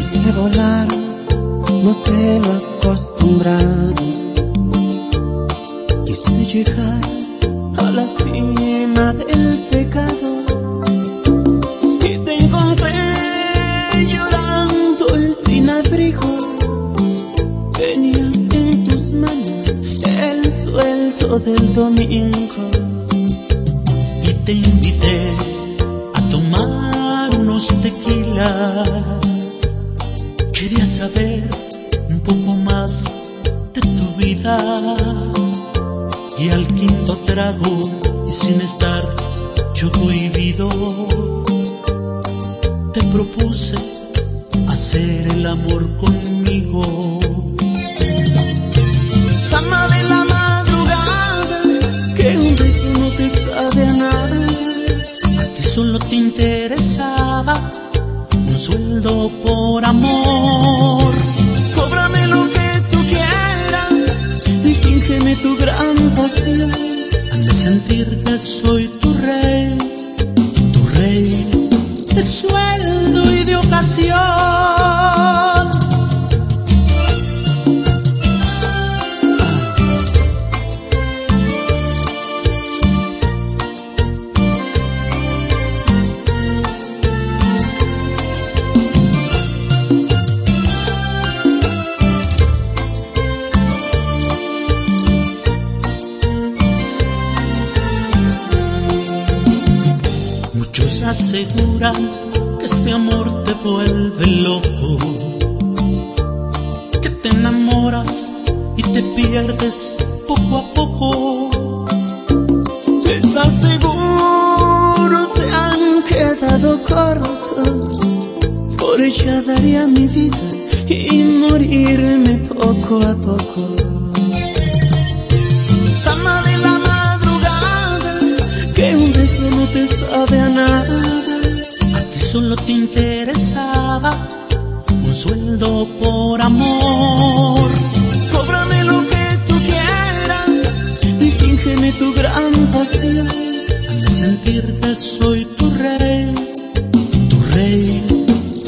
que volar no sé lo acostumbrado. Quise llegar a la cima del pecado y te encontré llorando y sin abrigo. Tenías en tus manos el sueldo del domingo Quería saber un poco más de tu vida y al quinto trago y sin estar yo cohibido te propuse hacer el amor conmigo. Dama de la madrugada, que un beso no te sabe a nada. A ti solo te interesaba sueldo por amor. Cóbrame lo que tú quieras y fíngeme tu gran pasión. Han de sentir que soy tu rey, tu rey sueldo Muchos aseguran que este amor te vuelve loco, que te enamoras y te pierdes poco a poco. Les aseguro se han quedado cortos, por ella daría mi vida y morirme poco a poco. solo te interesaba un sueldo por amor. Cóbrame lo que tú quieras y fíngeme tu gran pasión. Al sentirte soy tu rey, tu rey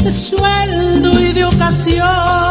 de sueldo y de ocasión.